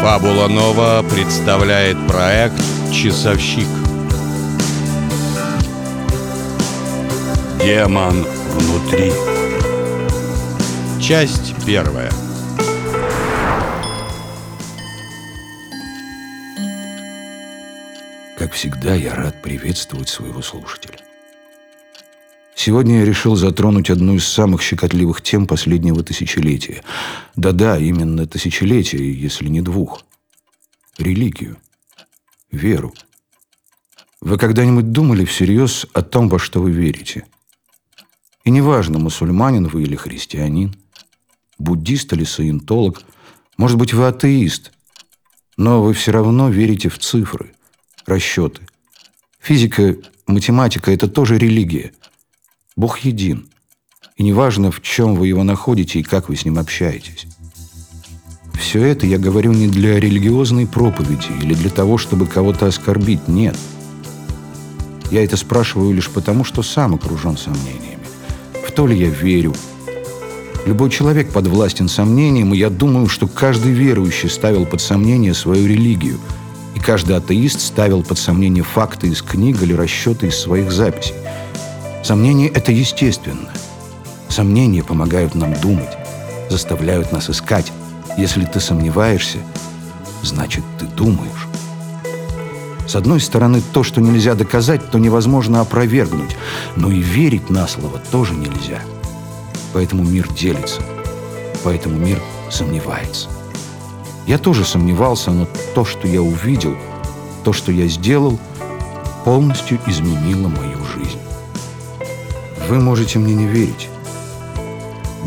Фабула Нова представляет проект «Часовщик». Демон внутри. Часть первая. Как всегда, я рад приветствовать своего слушателя. Сегодня я решил затронуть одну из самых щекотливых тем последнего тысячелетия. Да-да, именно тысячелетия, если не двух. Религию. Веру. Вы когда-нибудь думали всерьез о том, во что вы верите? И неважно, мусульманин вы или христианин, буддист или саентолог, может быть, вы атеист, но вы все равно верите в цифры, расчеты. Физика, математика – это тоже религия – Бог един. И неважно, в чем вы его находите и как вы с ним общаетесь. Все это я говорю не для религиозной проповеди или для того, чтобы кого-то оскорбить. Нет. Я это спрашиваю лишь потому, что сам окружен сомнениями. В то ли я верю. Любой человек подвластен сомнениям, и я думаю, что каждый верующий ставил под сомнение свою религию, и каждый атеист ставил под сомнение факты из книг или расчеты из своих записей. Сомнения – это естественно. Сомнения помогают нам думать, заставляют нас искать. Если ты сомневаешься, значит, ты думаешь. С одной стороны, то, что нельзя доказать, то невозможно опровергнуть. Но и верить на слово тоже нельзя. Поэтому мир делится. Поэтому мир сомневается. Я тоже сомневался, но то, что я увидел, то, что я сделал, полностью изменило мою. Вы можете мне не верить.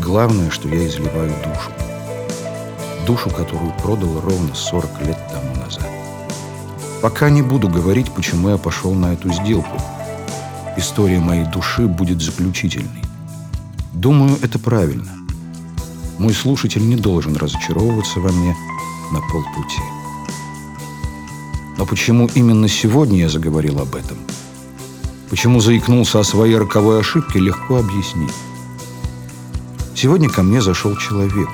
Главное, что я изливаю душу. Душу, которую продал ровно 40 лет тому назад. Пока не буду говорить, почему я пошел на эту сделку. История моей души будет заключительной. Думаю, это правильно. Мой слушатель не должен разочаровываться во мне на полпути. Но почему именно сегодня я заговорил об этом – Почему заикнулся о своей роковой ошибке, легко объяснить. Сегодня ко мне зашел человек.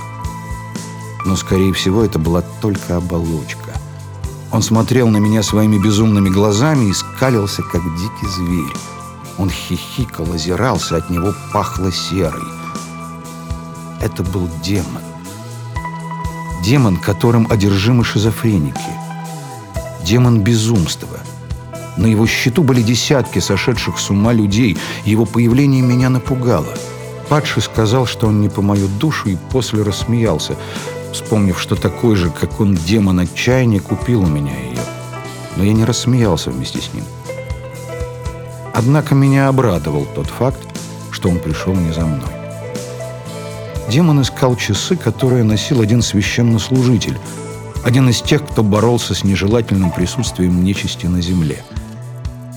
Но, скорее всего, это была только оболочка. Он смотрел на меня своими безумными глазами и скалился, как дикий зверь. Он хихикал, озирался, от него пахло серой. Это был демон. Демон, которым одержимы шизофреники. Демон безумства – на его счету были десятки сошедших с ума людей. Его появление меня напугало. Падший сказал, что он не по мою душу, и после рассмеялся, вспомнив, что такой же, как он, демон отчаяния, купил у меня ее. Но я не рассмеялся вместе с ним. Однако меня обрадовал тот факт, что он пришел не за мной. Демон искал часы, которые носил один священнослужитель, один из тех, кто боролся с нежелательным присутствием нечисти на земле –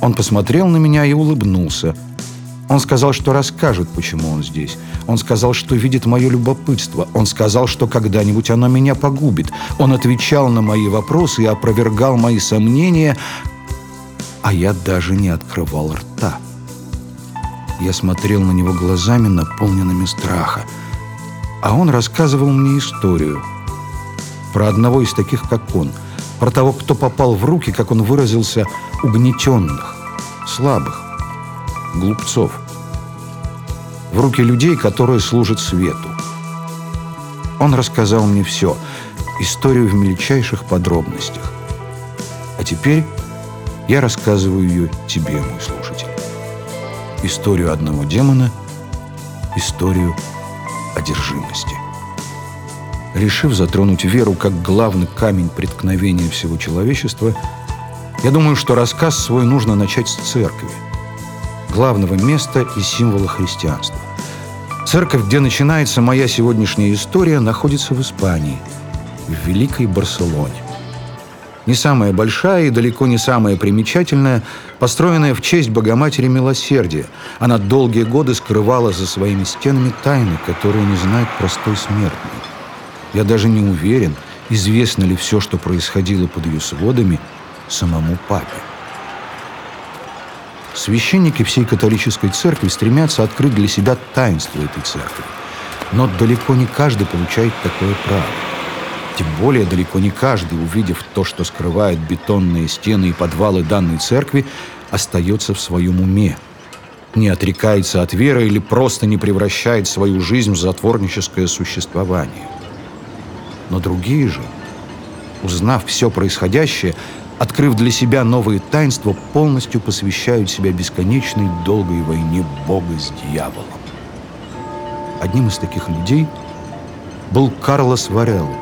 он посмотрел на меня и улыбнулся. Он сказал, что расскажет, почему он здесь. Он сказал, что видит мое любопытство. Он сказал, что когда-нибудь оно меня погубит. Он отвечал на мои вопросы и опровергал мои сомнения, а я даже не открывал рта. Я смотрел на него глазами, наполненными страха. А он рассказывал мне историю про одного из таких, как он, про того, кто попал в руки, как он выразился, угнетенных слабых, глупцов, в руки людей, которые служат свету. Он рассказал мне все, историю в мельчайших подробностях. А теперь я рассказываю ее тебе, мой слушатель. Историю одного демона, историю одержимости. Решив затронуть веру как главный камень преткновения всего человечества – я думаю, что рассказ свой нужно начать с церкви, главного места и символа христианства. Церковь, где начинается моя сегодняшняя история, находится в Испании, в Великой Барселоне. Не самая большая и далеко не самая примечательная, построенная в честь Богоматери Милосердия. Она долгие годы скрывала за своими стенами тайны, которые не знает простой смертный. Я даже не уверен, известно ли все, что происходило под ее сводами – самому папе. Священники всей католической церкви стремятся открыть для себя таинство этой церкви. Но далеко не каждый получает такое право. Тем более далеко не каждый, увидев то, что скрывает бетонные стены и подвалы данной церкви, остается в своем уме, не отрекается от веры или просто не превращает свою жизнь в затворническое существование. Но другие же, узнав все происходящее, открыв для себя новые таинства, полностью посвящают себя бесконечной долгой войне Бога с дьяволом. Одним из таких людей был Карлос Варелло.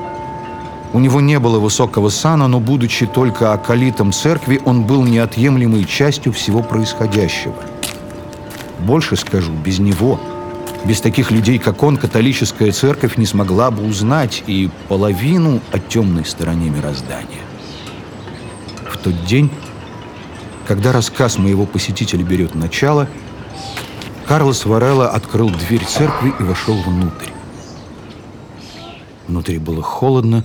У него не было высокого сана, но, будучи только акалитом церкви, он был неотъемлемой частью всего происходящего. Больше скажу, без него, без таких людей, как он, католическая церковь не смогла бы узнать и половину о темной стороне мироздания. В тот день, когда рассказ моего посетителя берет начало, Карлос Варелло открыл дверь церкви и вошел внутрь. Внутри было холодно,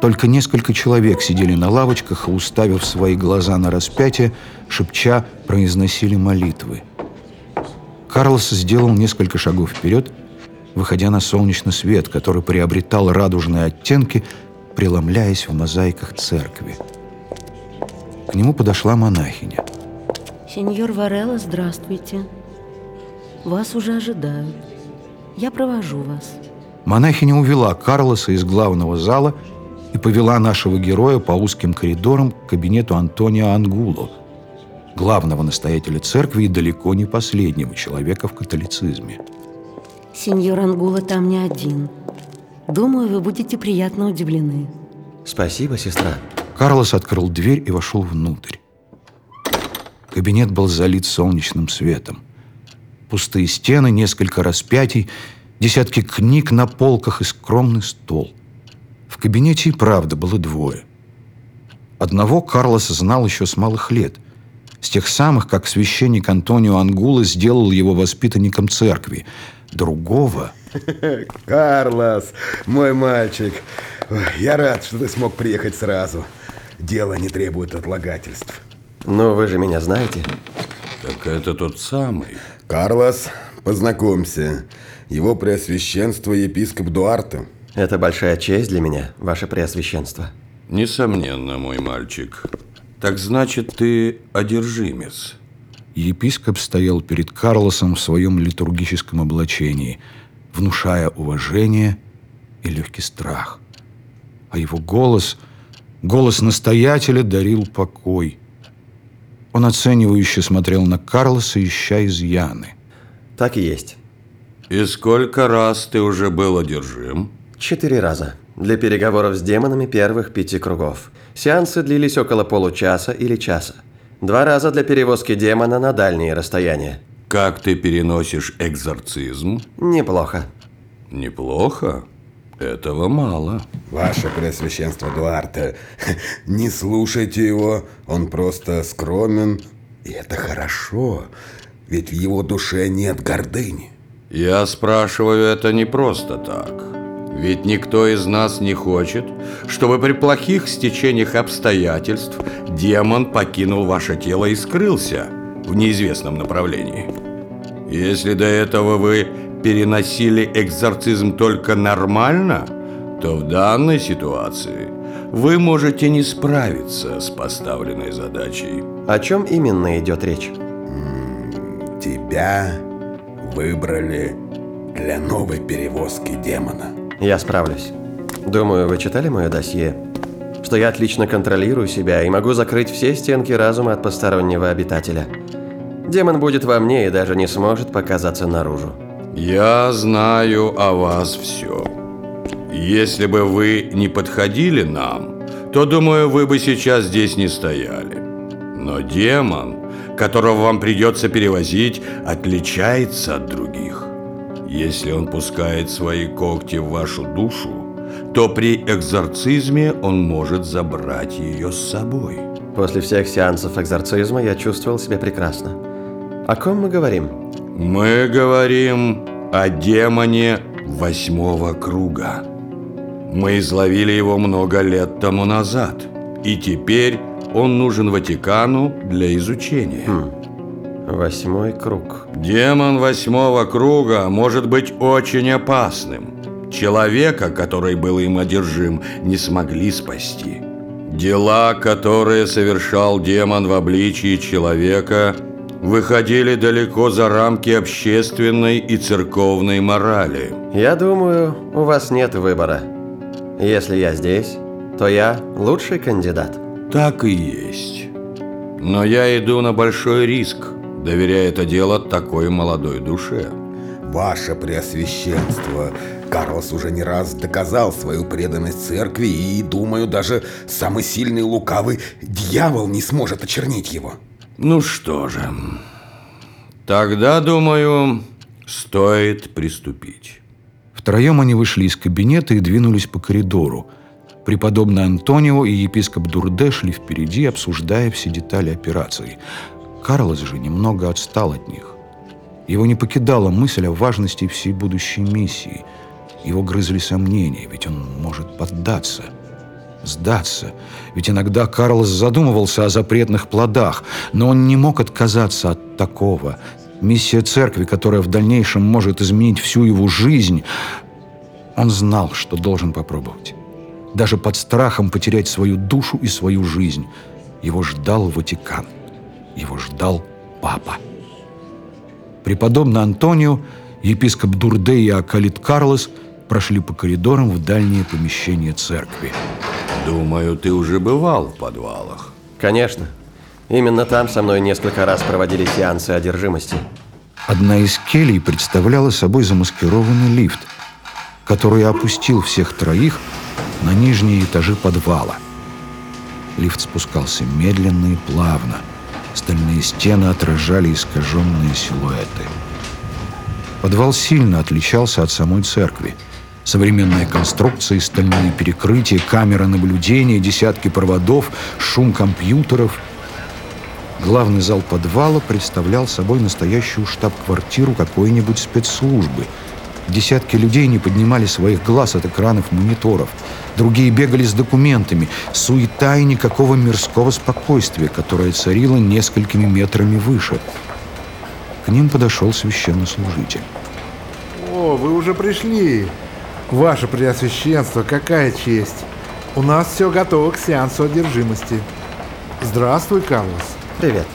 только несколько человек сидели на лавочках и, уставив свои глаза на распятие, шепча, произносили молитвы. Карлос сделал несколько шагов вперед, выходя на солнечный свет, который приобретал радужные оттенки, преломляясь в мозаиках церкви. К нему подошла монахиня. Сеньор Варелла, здравствуйте. Вас уже ожидают. Я провожу вас. Монахиня увела Карлоса из главного зала и повела нашего героя по узким коридорам к кабинету Антонио Ангуло, главного настоятеля церкви и далеко не последнего человека в католицизме. Сеньор Ангула там не один. Думаю, вы будете приятно удивлены. Спасибо, сестра. Карлос открыл дверь и вошел внутрь. Кабинет был залит солнечным светом. Пустые стены, несколько распятий, десятки книг на полках и скромный стол – в кабинете и правда было двое. Одного Карлос знал еще с малых лет, с тех самых, как священник Антонио Ангула сделал его воспитанником церкви. Другого... Карлос, мой мальчик, я рад, что ты смог приехать сразу. Дело не требует отлагательств. Но вы же меня знаете. Так это тот самый. Карлос, познакомься. Его преосвященство епископ Дуарте. Это большая честь для меня, ваше преосвященство. Несомненно, мой мальчик. Так значит, ты одержимец. Епископ стоял перед Карлосом в своем литургическом облачении, внушая уважение и легкий страх. А его голос, голос настоятеля, дарил покой. Он оценивающе смотрел на Карлоса, ища изъяны. Так и есть. И сколько раз ты уже был одержим? Четыре раза. Для переговоров с демонами первых пяти кругов. Сеансы длились около получаса или часа. Два раза для перевозки демона на дальние расстояния. Как ты переносишь экзорцизм? Неплохо. Неплохо? Этого мало. Ваше Преосвященство Дуарте, не слушайте его, он просто скромен, и это хорошо, ведь в его душе нет гордыни. Я спрашиваю это не просто так. Ведь никто из нас не хочет, чтобы при плохих стечениях обстоятельств демон покинул ваше тело и скрылся в неизвестном направлении. Если до этого вы переносили экзорцизм только нормально, то в данной ситуации вы можете не справиться с поставленной задачей. О чем именно идет речь? Тебя выбрали для новой перевозки демона. Я справлюсь. Думаю, вы читали мое досье? Что я отлично контролирую себя и могу закрыть все стенки разума от постороннего обитателя. Демон будет во мне и даже не сможет показаться наружу. Я знаю о вас все. Если бы вы не подходили нам, то, думаю, вы бы сейчас здесь не стояли. Но демон, которого вам придется перевозить, отличается от других. Если он пускает свои когти в вашу душу, то при экзорцизме он может забрать ее с собой. После всех сеансов экзорцизма я чувствовал себя прекрасно. О ком мы говорим? Мы говорим о демоне восьмого круга. Мы изловили его много лет тому назад, и теперь он нужен Ватикану для изучения. Хм. Восьмой круг. Демон восьмого круга может быть очень опасным. Человека, который был им одержим, не смогли спасти. Дела, которые совершал демон в обличии человека, выходили далеко за рамки общественной и церковной морали. Я думаю, у вас нет выбора. Если я здесь, то я лучший кандидат. Так и есть. Но я иду на большой риск, доверяя это дело такой молодой душе. Ваше Преосвященство, Карлос уже не раз доказал свою преданность церкви и, думаю, даже самый сильный лукавый дьявол не сможет очернить его. Ну что же, тогда, думаю, стоит приступить. Втроем они вышли из кабинета и двинулись по коридору. Преподобный Антонио и епископ Дурде шли впереди, обсуждая все детали операции. Карлос же немного отстал от них. Его не покидала мысль о важности всей будущей миссии. Его грызли сомнения, ведь он может поддаться, сдаться. Ведь иногда Карлос задумывался о запретных плодах, но он не мог отказаться от такого. Миссия церкви, которая в дальнейшем может изменить всю его жизнь, он знал, что должен попробовать. Даже под страхом потерять свою душу и свою жизнь. Его ждал Ватикан. Его ждал Папа. Преподобный Антонио, епископ Дурде и Акалит Карлос прошли по коридорам в дальние помещения церкви. Думаю, ты уже бывал в подвалах. Конечно. Именно там со мной несколько раз проводили сеансы одержимости. Одна из келей представляла собой замаскированный лифт, который опустил всех троих на нижние этажи подвала. Лифт спускался медленно и плавно. Стальные стены отражали искаженные силуэты. Подвал сильно отличался от самой церкви. Современные конструкции, стальные перекрытия, камеры наблюдения, десятки проводов, шум компьютеров. Главный зал подвала представлял собой настоящую штаб-квартиру какой-нибудь спецслужбы. Десятки людей не поднимали своих глаз от экранов мониторов. Другие бегали с документами. Суета и никакого мирского спокойствия, которое царило несколькими метрами выше. К ним подошел священнослужитель. О, вы уже пришли. Ваше Преосвященство, какая честь. У нас все готово к сеансу одержимости. Здравствуй, Карлос. Привет.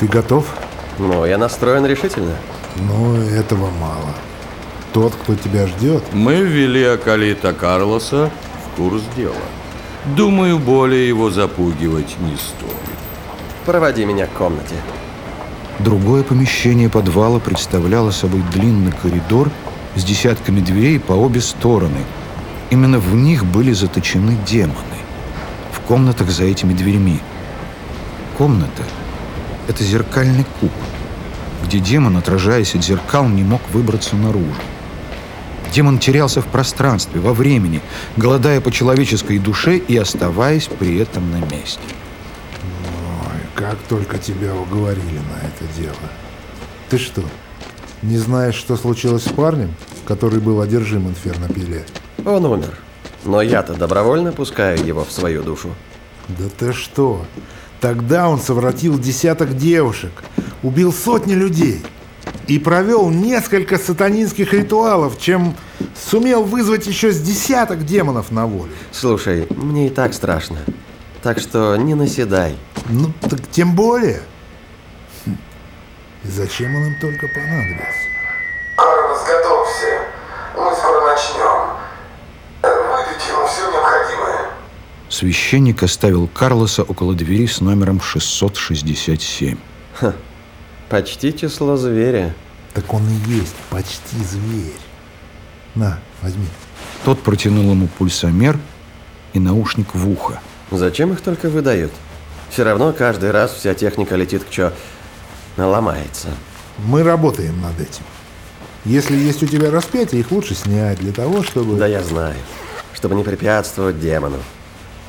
Ты готов? Ну, я настроен решительно. Но этого мало. Тот, кто тебя ждет, Мы ввели Акалита Карлоса в курс дела. Думаю, более его запугивать не стоит. Проводи меня к комнате. Другое помещение подвала представляло собой длинный коридор с десятками дверей по обе стороны. Именно в них были заточены демоны. В комнатах за этими дверьми. Комната — это зеркальный куб, где демон, отражаясь от зеркал, не мог выбраться наружу. Демон терялся в пространстве, во времени, голодая по человеческой душе и оставаясь при этом на месте. ой, как только тебя уговорили на это дело. Ты что, не знаешь, что случилось с парнем, который был одержим инфернопиле? Он умер. Но я-то добровольно пускаю его в свою душу. Да ты что? Тогда он совратил десяток девушек, убил сотни людей и провел несколько сатанинских ритуалов, чем сумел вызвать еще с десяток демонов на волю. Слушай, мне и так страшно. Так что не наседай. Ну, так тем более. Хм. И зачем он им только понадобился? Карлос, готовься. Мы скоро начнем. Выдайте ему все необходимое. Священник оставил Карлоса около двери с номером 667. Почти число зверя. Так он и есть почти зверь. На, возьми. Тот протянул ему пульсомер и наушник в ухо. Зачем их только выдают? Все равно каждый раз вся техника летит к чё... ломается. Мы работаем над этим. Если есть у тебя распятие, их лучше снять для того, чтобы... Да я знаю. Чтобы не препятствовать демону.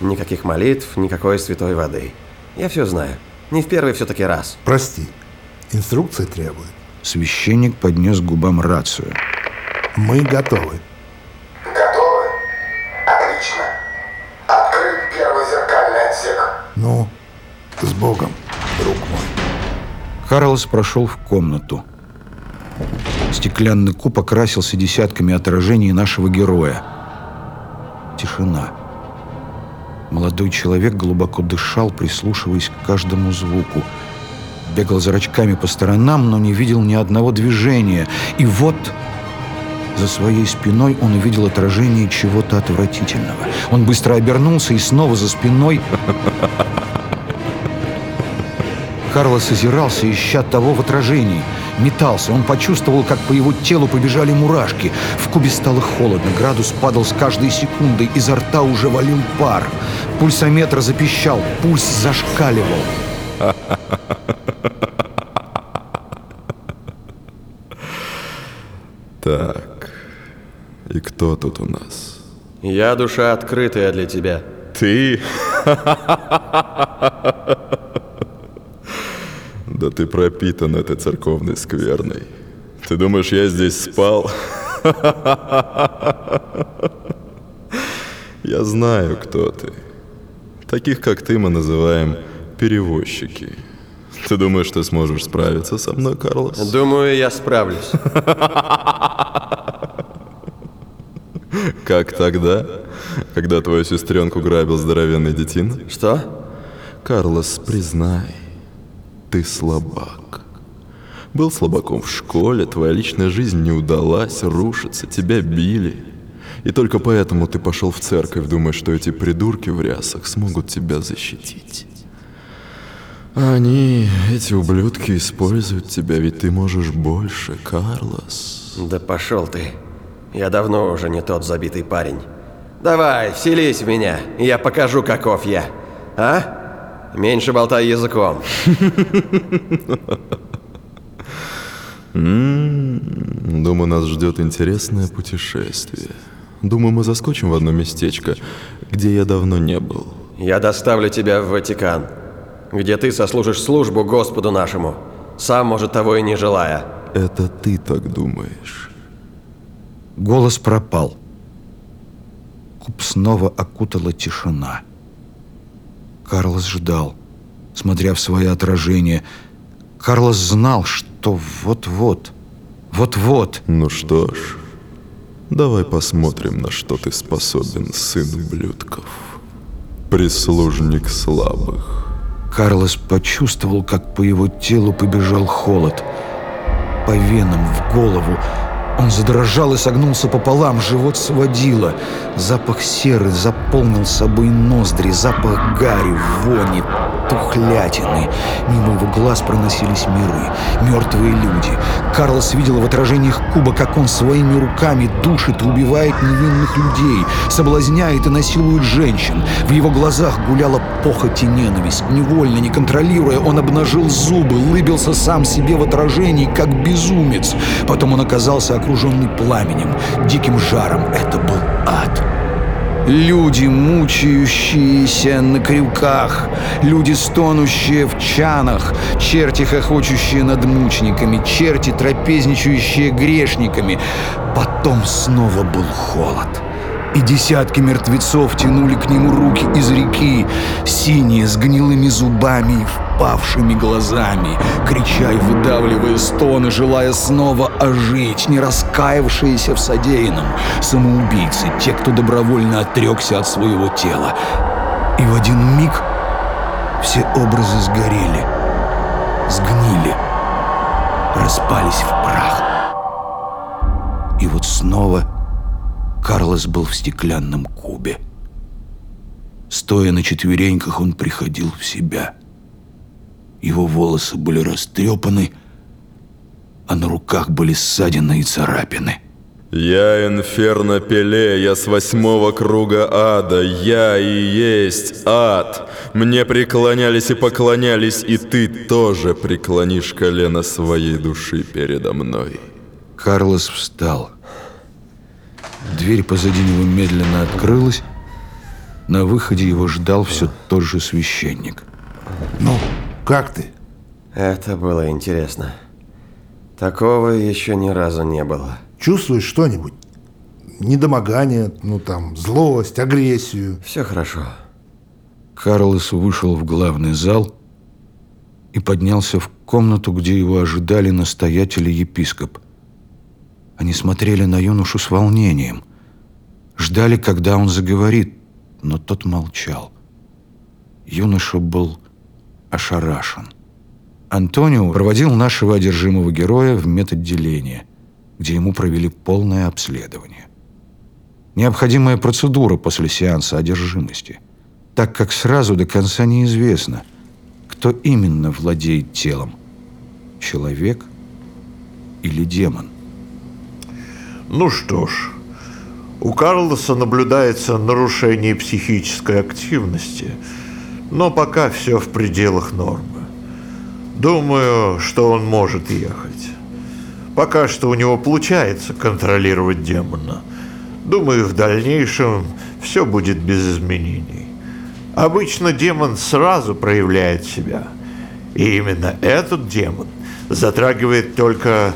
Никаких молитв, никакой святой воды. Я все знаю. Не в первый все-таки раз. Прости, инструкция требует. Священник поднес к губам рацию. Мы готовы. Готовы? Отлично. Открыт первый зеркальный отсек. Ну, с Богом, друг мой. Карлос прошел в комнату. Стеклянный куб окрасился десятками отражений нашего героя. Тишина. Молодой человек глубоко дышал, прислушиваясь к каждому звуку. Бегал зрачками по сторонам, но не видел ни одного движения. И вот за своей спиной он увидел отражение чего-то отвратительного. Он быстро обернулся и снова за спиной... Карлос озирался, ища того в отражении. Метался. Он почувствовал, как по его телу побежали мурашки. В кубе стало холодно. Градус падал с каждой секундой. Изо рта уже валил пар. Пульсометр запищал. Пульс зашкаливал. Так, и кто тут у нас? Я душа открытая для тебя. Ты? Да ты пропитан этой церковной скверной. Ты думаешь, я здесь спал? Я знаю, кто ты. Таких, как ты, мы называем перевозчики. Ты думаешь, ты сможешь справиться со мной, Карлос? Думаю, я справлюсь. Как тогда, когда твою сестренку грабил здоровенный детин? Что? Карлос, признай, ты слабак. Был слабаком в школе, твоя личная жизнь не удалась, рушится, тебя били. И только поэтому ты пошел в церковь, думая, что эти придурки в рясах смогут тебя защитить. Они, эти ублюдки, используют тебя, ведь ты можешь больше, Карлос. Да пошел ты. Я давно уже не тот забитый парень. Давай, вселись в меня, и я покажу, каков я. А? Меньше болтай языком. Думаю, нас ждет интересное путешествие. Думаю, мы заскочим в одно местечко, где я давно не был. Я доставлю тебя в Ватикан, где ты сослужишь службу Господу нашему, сам, может, того и не желая. Это ты так думаешь. Голос пропал. Куб снова окутала тишина. Карлос ждал, смотря в свое отражение. Карлос знал, что вот-вот, вот-вот. Ну что ж, давай посмотрим, на что ты способен, сын ублюдков. Прислужник слабых. Карлос почувствовал, как по его телу побежал холод. По венам, в голову. Он задрожал и согнулся пополам, живот сводило. Запах серы заполнил собой ноздри, запах гари, вони, тухлятины. Мимо его глаз проносились миры, мертвые люди. Карлос видел в отражениях куба, как он своими руками душит и убивает невинных людей, соблазняет и насилует женщин. В его глазах гуляла похоть и ненависть. Невольно, не контролируя, он обнажил зубы, лыбился сам себе в отражении, как безумец. Потом он оказался окруженный пламенем, диким жаром. Это был ад. Люди, мучающиеся на крюках, люди, стонущие в чанах, черти, хохочущие над мучениками, черти, трапезничающие грешниками. Потом снова был холод. И десятки мертвецов тянули к нему руки из реки, синие, с гнилыми зубами и впавшими глазами, крича и выдавливая стоны, желая снова ожить, не раскаявшиеся в содеянном, самоубийцы, те, кто добровольно отрекся от своего тела. И в один миг все образы сгорели, сгнили, распались в прах. И вот снова Карлос был в стеклянном кубе. Стоя на четвереньках, он приходил в себя. Его волосы были растрепаны, а на руках были ссадины и царапины. Я Инферно Пеле, я с восьмого круга ада, я и есть ад. Мне преклонялись и поклонялись, и ты тоже преклонишь колено своей души передо мной. Карлос встал. Дверь позади него медленно открылась. На выходе его ждал все тот же священник. Ну, как ты? Это было интересно. Такого еще ни разу не было. Чувствуешь что-нибудь? Недомогание, ну там, злость, агрессию. Все хорошо. Карлос вышел в главный зал и поднялся в комнату, где его ожидали настоятель и епископ. Они смотрели на юношу с волнением, ждали, когда он заговорит, но тот молчал. Юноша был ошарашен. Антонио проводил нашего одержимого героя в медотделение, где ему провели полное обследование. Необходимая процедура после сеанса одержимости, так как сразу до конца неизвестно, кто именно владеет телом – человек или демон. Ну что ж, у Карлоса наблюдается нарушение психической активности, но пока все в пределах нормы. Думаю, что он может ехать. Пока что у него получается контролировать демона. Думаю, в дальнейшем все будет без изменений. Обычно демон сразу проявляет себя. И именно этот демон затрагивает только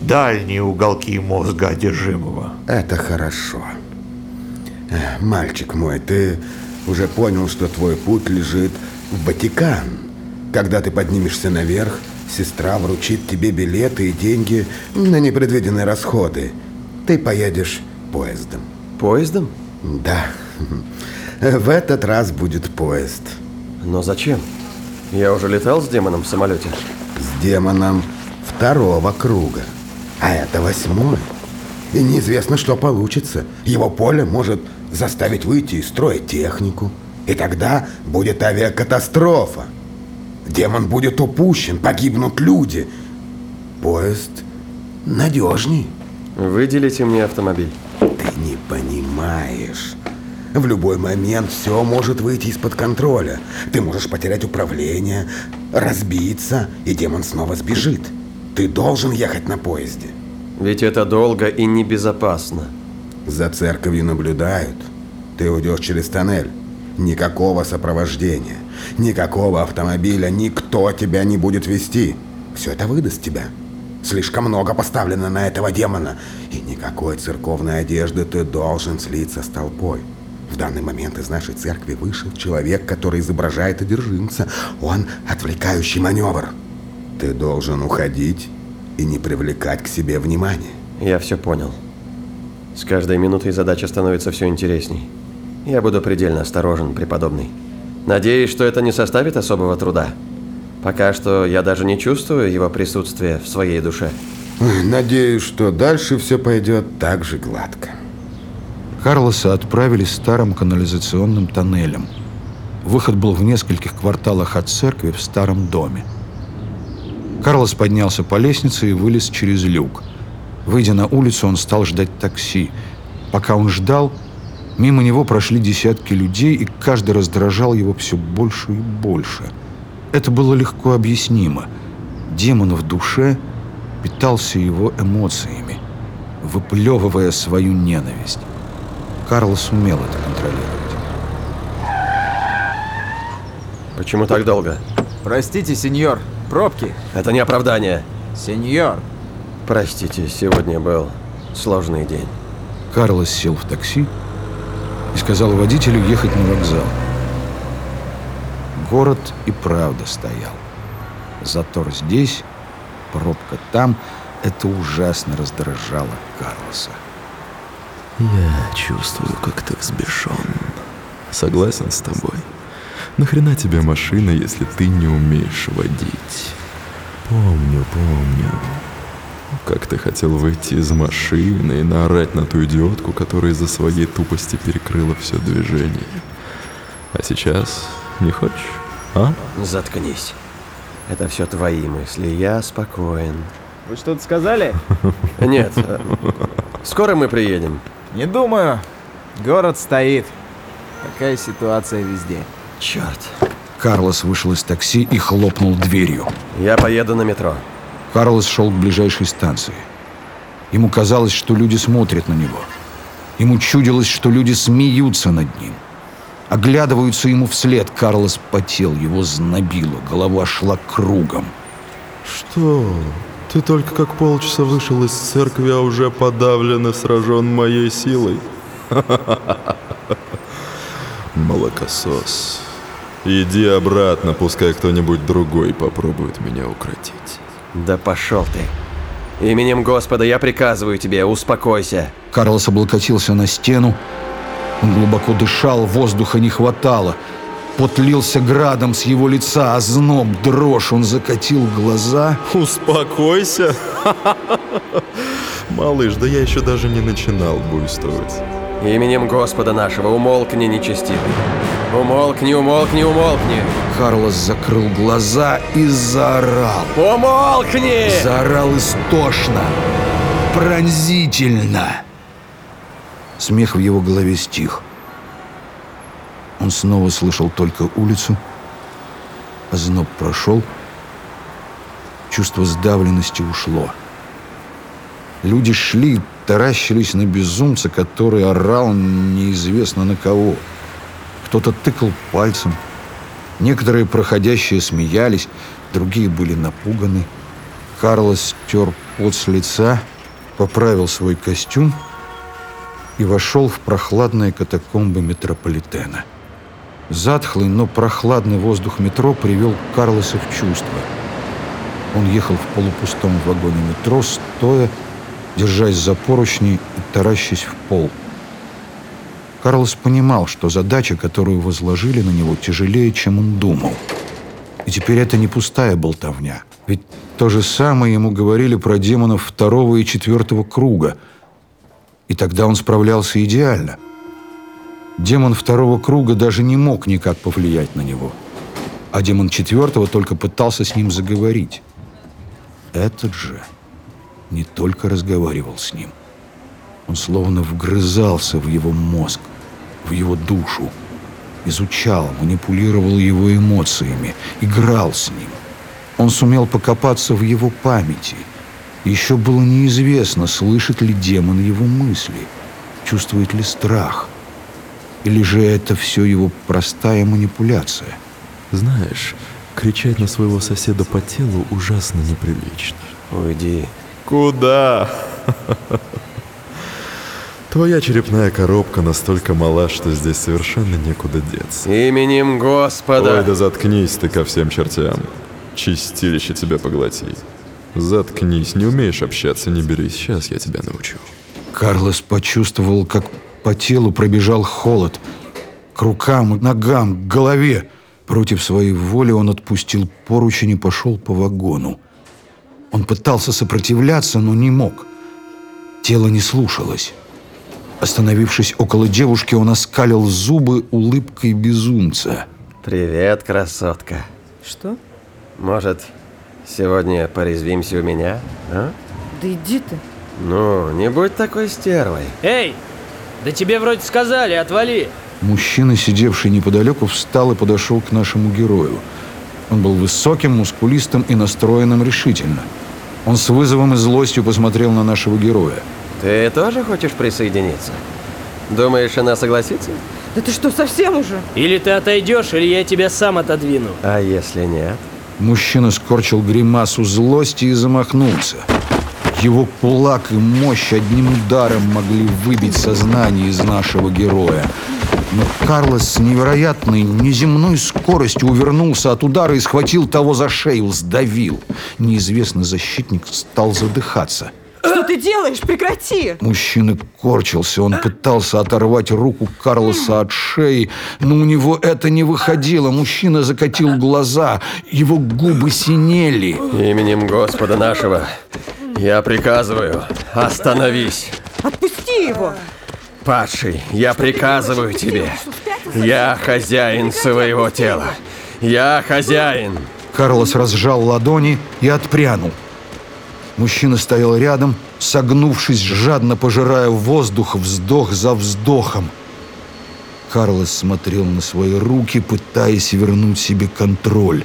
дальние уголки мозга одержимого. Это хорошо. Э, Мальчик мой, ты уже понял, что твой путь лежит в Ватикан. Когда ты поднимешься наверх, сестра вручит тебе билеты и деньги на непредвиденные расходы. Ты поедешь поездом. Поездом? Да. В этот раз будет поезд. Но зачем? Я уже летал с демоном в самолете. С демоном второго круга. А это восьмой. И неизвестно, что получится. Его поле может заставить выйти из строя технику. И тогда будет авиакатастрофа. Демон будет упущен, погибнут люди. Поезд надежней. Выделите мне автомобиль. Ты не понимаешь. В любой момент все может выйти из-под контроля. Ты можешь потерять управление, разбиться, и демон снова сбежит. Ты должен ехать на поезде. Ведь это долго и небезопасно. За церковью наблюдают. Ты уйдешь через тоннель. Никакого сопровождения, никакого автомобиля, никто тебя не будет вести. Все это выдаст тебя. Слишком много поставлено на этого демона, и никакой церковной одежды ты должен слиться с толпой. В данный момент из нашей церкви вышел человек, который изображает одержимца. Он отвлекающий маневр. Ты должен уходить и не привлекать к себе внимания. Я все понял. С каждой минутой задача становится все интересней. Я буду предельно осторожен, преподобный. Надеюсь, что это не составит особого труда. Пока что я даже не чувствую его присутствия в своей душе. Надеюсь, что дальше все пойдет так же гладко. Карлоса отправили старым канализационным тоннелем. Выход был в нескольких кварталах от церкви в старом доме. Карлос поднялся по лестнице и вылез через люк. Выйдя на улицу, он стал ждать такси. Пока он ждал, мимо него прошли десятки людей, и каждый раздражал его все больше и больше. Это было легко объяснимо. Демон в душе питался его эмоциями, выплевывая свою ненависть. Карлос умел это контролировать. Почему так долго? Простите, сеньор, пробки. Это не оправдание. Сеньор. Простите, сегодня был сложный день. Карлос сел в такси и сказал водителю ехать на вокзал. Город и правда стоял. Затор здесь, пробка там. Это ужасно раздражало Карлоса. Я чувствую, как ты взбешен. Согласен с тобой. Нахрена тебе машина, если ты не умеешь водить? Помню, помню. Как ты хотел выйти из машины и наорать на ту идиотку, которая из-за своей тупости перекрыла все движение. А сейчас не хочешь, а? Заткнись. Это все твои мысли. Я спокоен. Вы что-то сказали? Нет. Скоро мы приедем. Не думаю. Город стоит. Такая ситуация везде. Черт. Карлос вышел из такси и хлопнул дверью. Я поеду на метро. Карлос шел к ближайшей станции. Ему казалось, что люди смотрят на него. Ему чудилось, что люди смеются над ним. Оглядываются ему вслед. Карлос потел, его знобило, голова шла кругом. Что? Ты только как полчаса вышел из церкви, а уже подавлен и сражен моей силой? Молокосос. Иди обратно, пускай кто-нибудь другой попробует меня укротить. Да пошел ты. Именем Господа я приказываю тебе, успокойся. Карлос облокотился на стену. Он глубоко дышал, воздуха не хватало. Пот лился градом с его лица, а зноб, дрожь. Он закатил глаза. Успокойся. Малыш, да я еще даже не начинал буйствовать. Именем Господа нашего умолкни, нечестивый. Умолкни, умолкни, умолкни. Карлос закрыл глаза и заорал. Умолкни! Заорал истошно, пронзительно. Смех в его голове стих. Он снова слышал только улицу. Озноб прошел. Чувство сдавленности ушло. Люди шли, таращились на безумца, который орал неизвестно на кого. Кто-то тыкал пальцем. Некоторые проходящие смеялись, другие были напуганы. Карлос стер пот с лица, поправил свой костюм и вошел в прохладные катакомбы метрополитена. Затхлый, но прохладный воздух метро привел Карлоса в чувство. Он ехал в полупустом вагоне метро, стоя, держась за поручни и таращась в пол. Карлос понимал, что задача, которую возложили на него, тяжелее, чем он думал. И теперь это не пустая болтовня. Ведь то же самое ему говорили про демонов второго и четвертого круга. И тогда он справлялся идеально. Демон второго круга даже не мог никак повлиять на него. А демон четвертого только пытался с ним заговорить. Этот же не только разговаривал с ним. Он словно вгрызался в его мозг, в его душу, изучал, манипулировал его эмоциями, играл с ним. Он сумел покопаться в его памяти. Еще было неизвестно, слышит ли демон его мысли, чувствует ли страх. Или же это все его простая манипуляция. Знаешь, кричать на своего соседа по телу ужасно неприлично. Уйди. Куда? Твоя черепная коробка настолько мала, что здесь совершенно некуда деться. Именем Господа. Ой, да заткнись ты ко всем чертям. Чистилище тебя поглоти. Заткнись, не умеешь общаться, не берись. Сейчас я тебя научу. Карлос почувствовал, как по телу пробежал холод. К рукам, ногам, к голове. Против своей воли он отпустил поручень и пошел по вагону. Он пытался сопротивляться, но не мог. Тело не слушалось. Остановившись около девушки, он оскалил зубы улыбкой безумца. Привет, красотка. Что? Может, сегодня порезвимся у меня, а? Да иди ты. Ну, не будь такой стервой. Эй, да тебе вроде сказали, отвали. Мужчина, сидевший неподалеку, встал и подошел к нашему герою. Он был высоким, мускулистым и настроенным решительно. Он с вызовом и злостью посмотрел на нашего героя. Ты тоже хочешь присоединиться? Думаешь, она согласится? Да ты что, совсем уже? Или ты отойдешь, или я тебя сам отодвину. А если нет? Мужчина скорчил гримасу злости и замахнулся. Его кулак и мощь одним ударом могли выбить сознание из нашего героя. Но Карлос с невероятной, неземной скоростью увернулся от удара и схватил того за шею, сдавил. Неизвестный защитник стал задыхаться. Что ты делаешь? Прекрати! Мужчина корчился, он пытался оторвать руку Карлоса от шеи, но у него это не выходило. Мужчина закатил глаза, его губы синели. Именем Господа нашего я приказываю, остановись. Отпусти его! Падший, я приказываю тебе. Я хозяин своего тела. Я хозяин. Карлос разжал ладони и отпрянул. Мужчина стоял рядом, согнувшись, жадно пожирая воздух, вздох за вздохом. Карлос смотрел на свои руки, пытаясь вернуть себе контроль.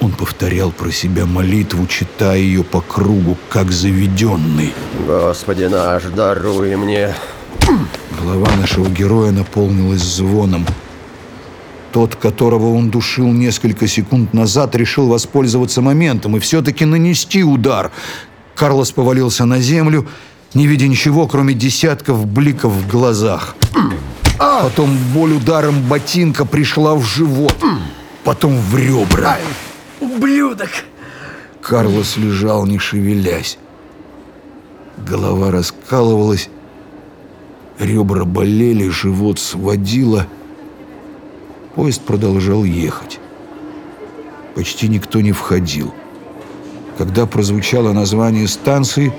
Он повторял про себя молитву, читая ее по кругу, как заведенный. Господи наш, даруй мне. Голова нашего героя наполнилась звоном. Тот, которого он душил несколько секунд назад, решил воспользоваться моментом и все-таки нанести удар. Карлос повалился на землю, не видя ничего, кроме десятков бликов в глазах. Потом боль ударом ботинка пришла в живот. потом в ребра. Ублюдок! Карлос лежал, не шевелясь. Голова раскалывалась, ребра болели, живот сводило. Поезд продолжал ехать. Почти никто не входил. Когда прозвучало название станции,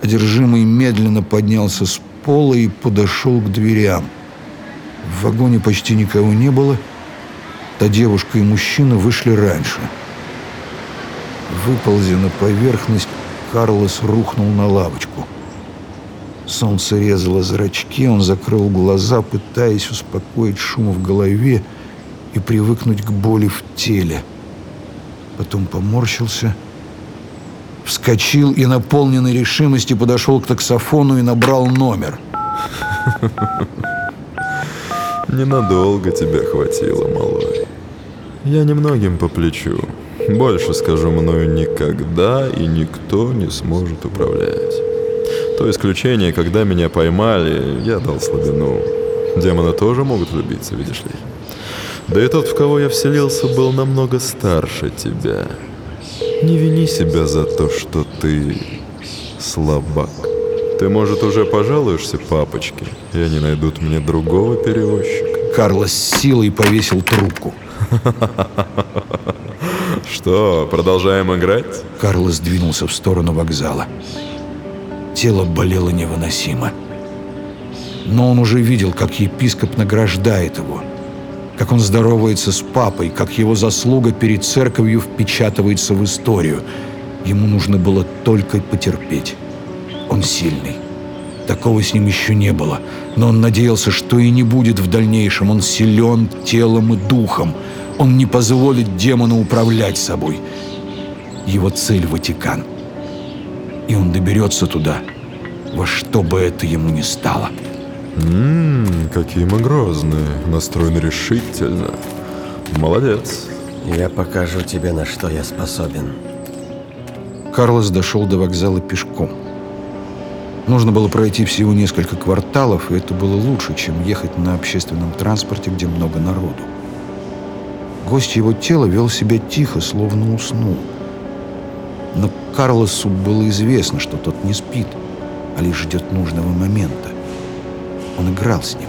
одержимый медленно поднялся с пола и подошел к дверям. В вагоне почти никого не было. Та девушка и мужчина вышли раньше. Выползя на поверхность, Карлос рухнул на лавочку. Солнце резало зрачки, он закрыл глаза, пытаясь успокоить шум в голове и привыкнуть к боли в теле. Потом поморщился, вскочил и, наполненный решимостью, подошел к таксофону и набрал номер. Ненадолго тебя хватило, малой. Я немногим по плечу. Больше скажу, мною никогда и никто не сможет управлять. То исключение, когда меня поймали, я дал слабину. Демоны тоже могут влюбиться, видишь ли. Да и тот, в кого я вселился, был намного старше тебя. Не вини себя за то, что ты слабак. Ты, может, уже пожалуешься папочке, и они найдут мне другого перевозчика. Карлос с силой повесил трубку. Что, продолжаем играть? Карлос двинулся в сторону вокзала. Тело болело невыносимо. Но он уже видел, как епископ награждает его, как он здоровается с папой, как его заслуга перед церковью впечатывается в историю. Ему нужно было только потерпеть. Он сильный. Такого с ним еще не было. Но он надеялся, что и не будет в дальнейшем. Он силен телом и духом. Он не позволит демону управлять собой. Его цель — Ватикан. И он доберется туда, во что бы это ему ни стало. Ммм, какие мы грозные, настроены решительно. Молодец. Я покажу тебе, на что я способен. Карлос дошел до вокзала пешком. Нужно было пройти всего несколько кварталов, и это было лучше, чем ехать на общественном транспорте, где много народу. Гость его тела вел себя тихо, словно уснул. Но Карлосу было известно, что тот не спит, а лишь ждет нужного момента. Он играл с ним,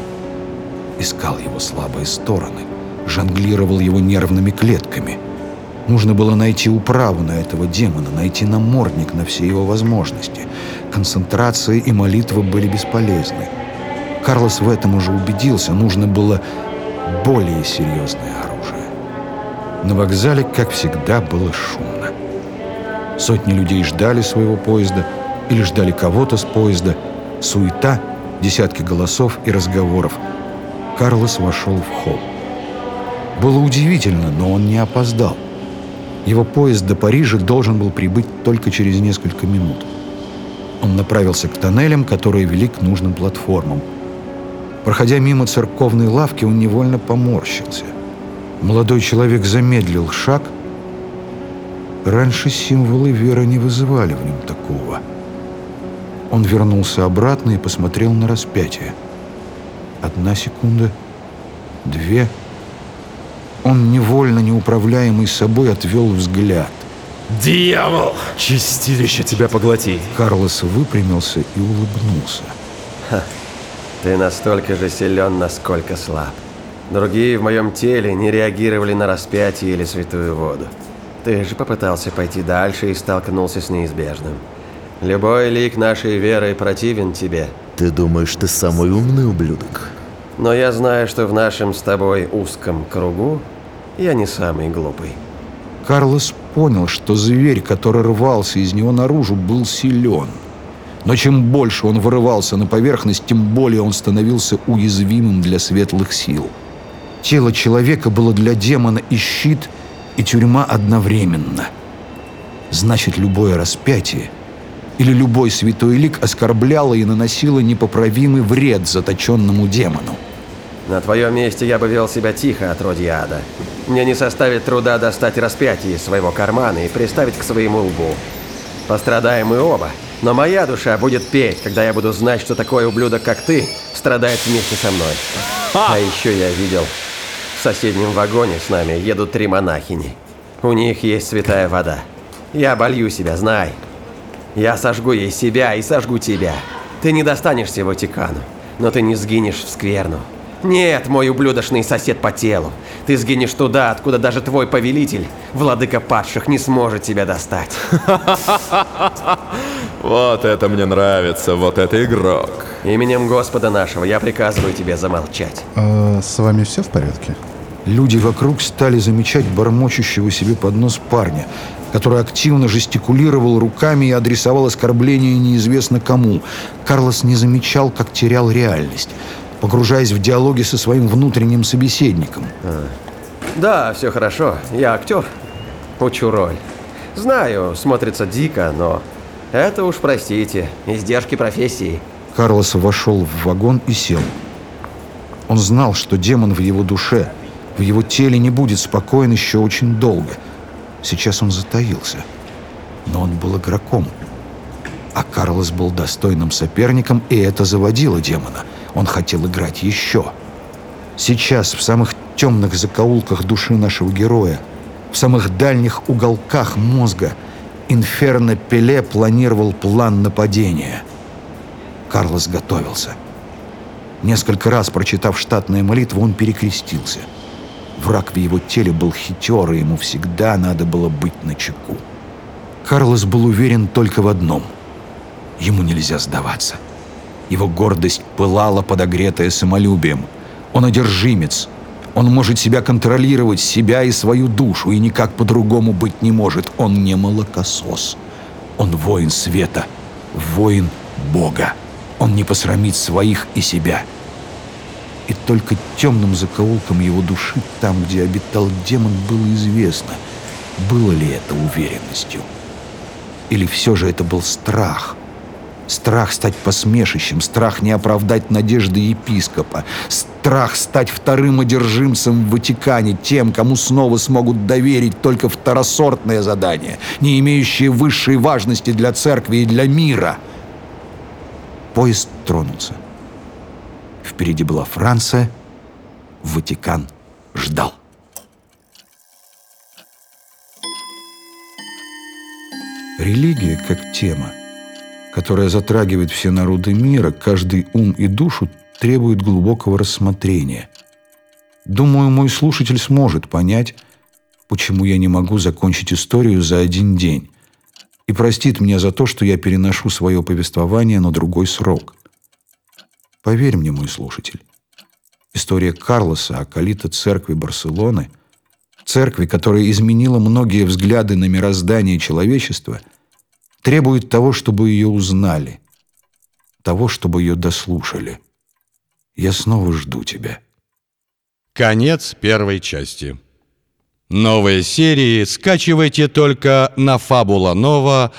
искал его слабые стороны, жонглировал его нервными клетками. Нужно было найти управу на этого демона, найти намордник на все его возможности. Концентрация и молитва были бесполезны. Карлос в этом уже убедился, нужно было более серьезное оружие. На вокзале, как всегда, было шумно. Сотни людей ждали своего поезда или ждали кого-то с поезда. Суета, десятки голосов и разговоров. Карлос вошел в холл. Было удивительно, но он не опоздал. Его поезд до Парижа должен был прибыть только через несколько минут. Он направился к тоннелям, которые вели к нужным платформам. Проходя мимо церковной лавки, он невольно поморщился. Молодой человек замедлил шаг. Раньше символы веры не вызывали в нем такого. Он вернулся обратно и посмотрел на распятие. Одна секунда, две. Он невольно, неуправляемый собой, отвел взгляд. Дьявол! Чистилище тебя поглоти! Карлос выпрямился и улыбнулся. Ха, ты настолько же силен, насколько слаб. Другие в моем теле не реагировали на распятие или святую воду. Ты же попытался пойти дальше и столкнулся с неизбежным. Любой лик нашей веры противен тебе. Ты думаешь, ты самый умный ублюдок? Но я знаю, что в нашем с тобой узком кругу я не самый глупый. Карлос понял, что зверь, который рвался из него наружу, был силен. Но чем больше он вырывался на поверхность, тем более он становился уязвимым для светлых сил. Тело человека было для демона и щит, и тюрьма одновременно. Значит, любое распятие или любой святой лик оскорбляло и наносило непоправимый вред заточенному демону. На твоем месте я бы вел себя тихо, отродье ада. Мне не составит труда достать распятие из своего кармана и приставить к своему лбу. Пострадаем мы оба, но моя душа будет петь, когда я буду знать, что такой ублюдок, как ты, страдает вместе со мной. А еще я видел соседнем вагоне с нами едут три монахини. У них есть святая вода. Я оболью себя, знай. Я сожгу ей себя и сожгу тебя. Ты не достанешься Ватикану, но ты не сгинешь в скверну. Нет, мой ублюдочный сосед по телу. Ты сгинешь туда, откуда даже твой повелитель, владыка падших, не сможет тебя достать. Вот это мне нравится, вот это игрок. Именем Господа нашего я приказываю тебе замолчать. А с вами все в порядке? Люди вокруг стали замечать бормочущего себе под нос парня, который активно жестикулировал руками и адресовал оскорбления неизвестно кому. Карлос не замечал, как терял реальность, погружаясь в диалоги со своим внутренним собеседником. Да, все хорошо. Я актер. Учу роль. Знаю, смотрится дико, но это уж, простите, издержки профессии. Карлос вошел в вагон и сел. Он знал, что демон в его душе, в его теле не будет спокоен еще очень долго. Сейчас он затаился. Но он был игроком. А Карлос был достойным соперником, и это заводило демона. Он хотел играть еще. Сейчас, в самых темных закоулках души нашего героя, в самых дальних уголках мозга, Инферно Пеле планировал план нападения. Карлос готовился. Несколько раз прочитав штатные молитвы, он перекрестился. Враг в его теле был хитер, и ему всегда надо было быть начеку. Карлос был уверен только в одном. Ему нельзя сдаваться. Его гордость пылала, подогретая самолюбием. Он одержимец. Он может себя контролировать, себя и свою душу, и никак по-другому быть не может. Он не молокосос. Он воин света, воин Бога. Он не посрамит своих и себя. И только темным закоулкам его души, там, где обитал демон, было известно, было ли это уверенностью. Или все же это был страх – Страх стать посмешищем, страх не оправдать надежды епископа, страх стать вторым одержимцем в Ватикане, тем, кому снова смогут доверить только второсортное задание, не имеющее высшей важности для церкви и для мира. Поезд тронулся. Впереди была Франция, Ватикан ждал. Религия как тема – которая затрагивает все народы мира, каждый ум и душу, требует глубокого рассмотрения. Думаю, мой слушатель сможет понять, почему я не могу закончить историю за один день и простит меня за то, что я переношу свое повествование на другой срок. Поверь мне, мой слушатель, история Карлоса, Акалита церкви Барселоны, церкви, которая изменила многие взгляды на мироздание человечества – требует того, чтобы ее узнали, того, чтобы ее дослушали. Я снова жду тебя. Конец первой части. Новые серии скачивайте только на fabulanova.ru